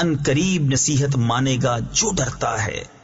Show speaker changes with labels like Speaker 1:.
Speaker 1: ان قریب نصیحت مانے گا جو ڈرتا ہے۔